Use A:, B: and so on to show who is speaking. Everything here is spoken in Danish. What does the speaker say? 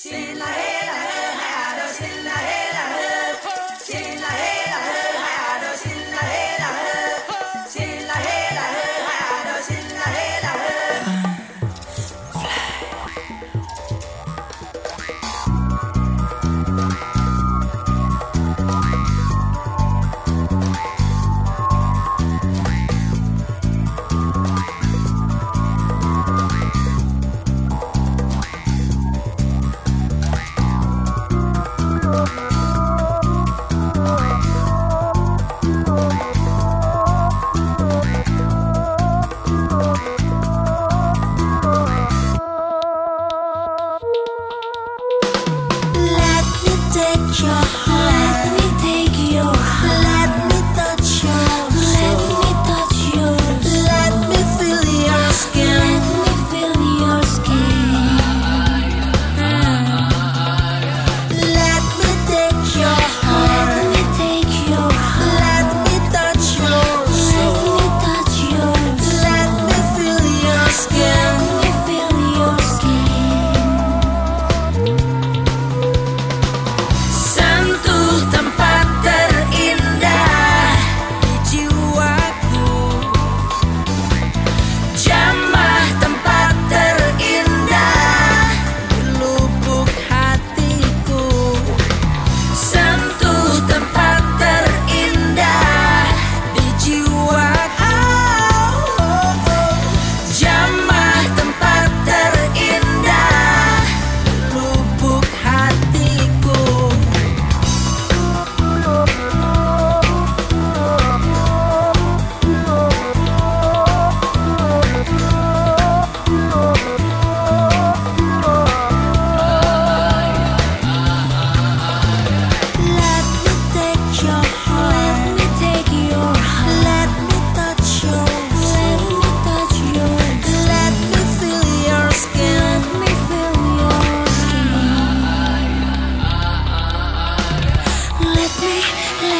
A: Stille, hele, her, der stille 说